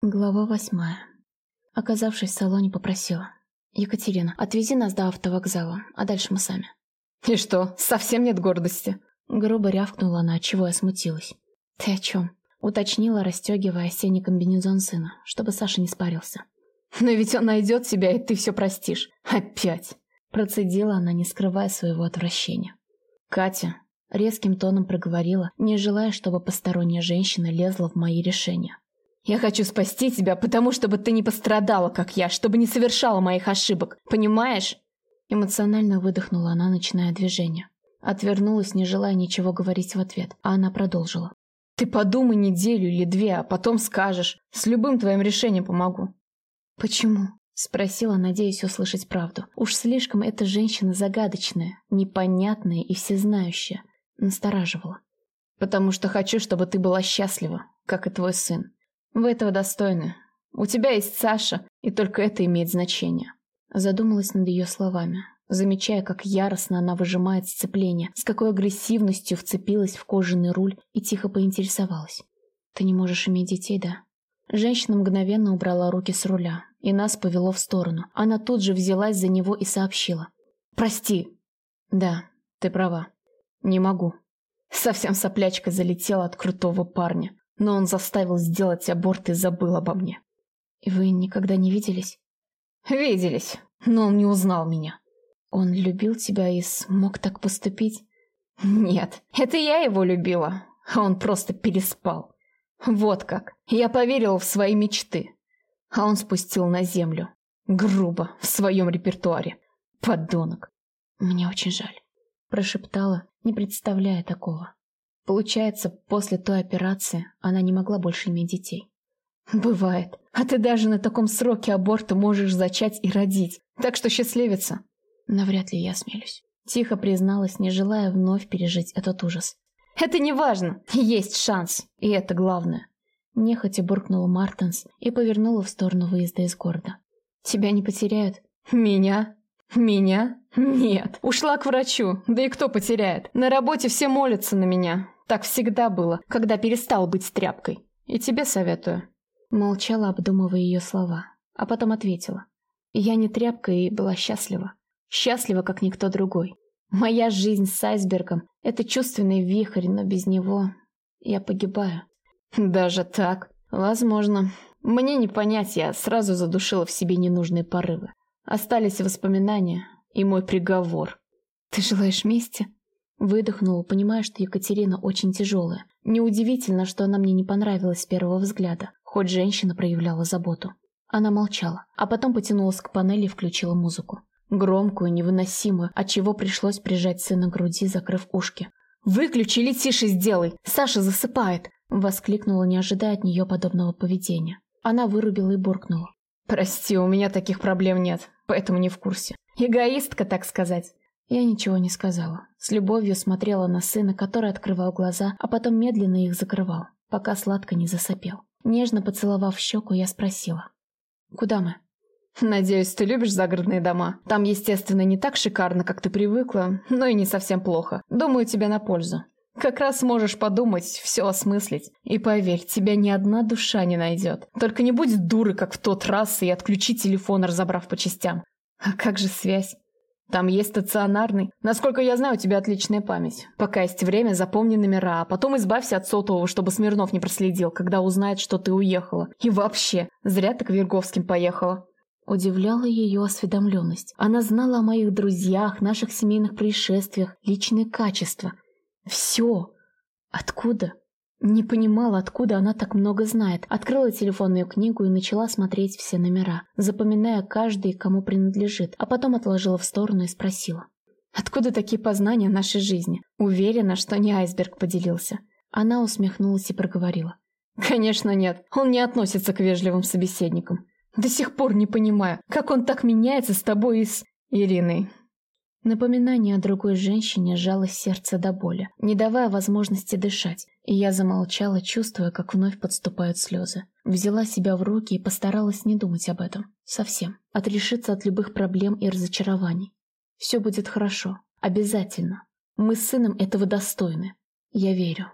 Глава восьмая. Оказавшись в салоне, попросила. «Екатерина, отвези нас до автовокзала, а дальше мы сами». «И что, совсем нет гордости?» Грубо рявкнула она, чего я смутилась. «Ты о чем?» Уточнила, расстегивая осенний комбинезон сына, чтобы Саша не спарился. «Но ведь он найдет тебя, и ты все простишь. Опять!» Процедила она, не скрывая своего отвращения. «Катя!» Резким тоном проговорила, не желая, чтобы посторонняя женщина лезла в мои решения. «Я хочу спасти тебя, потому чтобы ты не пострадала, как я, чтобы не совершала моих ошибок. Понимаешь?» Эмоционально выдохнула она, начиная движение. Отвернулась, не желая ничего говорить в ответ, а она продолжила. «Ты подумай неделю или две, а потом скажешь. С любым твоим решением помогу». «Почему?» – спросила, надеясь услышать правду. Уж слишком эта женщина загадочная, непонятная и всезнающая. Настораживала. «Потому что хочу, чтобы ты была счастлива, как и твой сын. Вы этого достойны. У тебя есть Саша, и только это имеет значение». Задумалась над ее словами, замечая, как яростно она выжимает сцепление, с какой агрессивностью вцепилась в кожаный руль и тихо поинтересовалась. «Ты не можешь иметь детей, да?» Женщина мгновенно убрала руки с руля, и нас повело в сторону. Она тут же взялась за него и сообщила. «Прости». «Да, ты права. Не могу». Совсем соплячка залетела от крутого парня, но он заставил сделать аборт и забыл обо мне. «И вы никогда не виделись?» «Виделись, но он не узнал меня». Он любил тебя и смог так поступить? Нет, это я его любила, а он просто переспал. Вот как. Я поверила в свои мечты. А он спустил на землю. Грубо, в своем репертуаре. Подонок. Мне очень жаль. Прошептала, не представляя такого. Получается, после той операции она не могла больше иметь детей. Бывает. А ты даже на таком сроке аборта можешь зачать и родить. Так что счастливица. Навряд ли я смелюсь. Тихо призналась, не желая вновь пережить этот ужас. «Это не важно. Есть шанс. И это главное». Нехотя буркнула Мартенс и повернула в сторону выезда из города. «Тебя не потеряют?» «Меня? Меня? Нет. Ушла к врачу. Да и кто потеряет? На работе все молятся на меня. Так всегда было, когда перестал быть тряпкой. И тебе советую». Молчала, обдумывая ее слова, а потом ответила. «Я не тряпка и была счастлива. Счастлива, как никто другой. Моя жизнь с айсбергом — это чувственный вихрь, но без него я погибаю. Даже так? Возможно. Мне не понять, я сразу задушила в себе ненужные порывы. Остались воспоминания и мой приговор. Ты желаешь мести? Выдохнула, понимая, что Екатерина очень тяжелая. Неудивительно, что она мне не понравилась с первого взгляда, хоть женщина проявляла заботу. Она молчала, а потом потянулась к панели и включила музыку. Громкую, невыносимую, отчего пришлось прижать сына к груди, закрыв ушки. «Выключи или тише сделай! Саша засыпает!» Воскликнула, не ожидая от нее подобного поведения. Она вырубила и буркнула. «Прости, у меня таких проблем нет, поэтому не в курсе. Эгоистка, так сказать». Я ничего не сказала. С любовью смотрела на сына, который открывал глаза, а потом медленно их закрывал, пока сладко не засопел. Нежно поцеловав щеку, я спросила. «Куда мы?» «Надеюсь, ты любишь загородные дома. Там, естественно, не так шикарно, как ты привыкла, но и не совсем плохо. Думаю, тебе на пользу. Как раз сможешь подумать, все осмыслить. И поверь, тебя ни одна душа не найдет. Только не будь дуры, как в тот раз, и отключи телефон, разобрав по частям. А как же связь? Там есть стационарный. Насколько я знаю, у тебя отличная память. Пока есть время, запомни номера, а потом избавься от сотового, чтобы Смирнов не проследил, когда узнает, что ты уехала. И вообще, зря ты к Верговским поехала. Удивляла ее осведомленность. Она знала о моих друзьях, наших семейных происшествиях, личные качества. Все. Откуда? Не понимала, откуда она так много знает. Открыла телефонную книгу и начала смотреть все номера, запоминая каждый, кому принадлежит, а потом отложила в сторону и спросила. «Откуда такие познания нашей жизни? Уверена, что не айсберг поделился». Она усмехнулась и проговорила. «Конечно нет. Он не относится к вежливым собеседникам. До сих пор не понимаю, как он так меняется с тобой и с Ириной. Напоминание о другой женщине сжало сердце до боли, не давая возможности дышать, и я замолчала, чувствуя, как вновь подступают слезы. Взяла себя в руки и постаралась не думать об этом. Совсем. Отрешиться от любых проблем и разочарований. Все будет хорошо. Обязательно. Мы с сыном этого достойны. Я верю.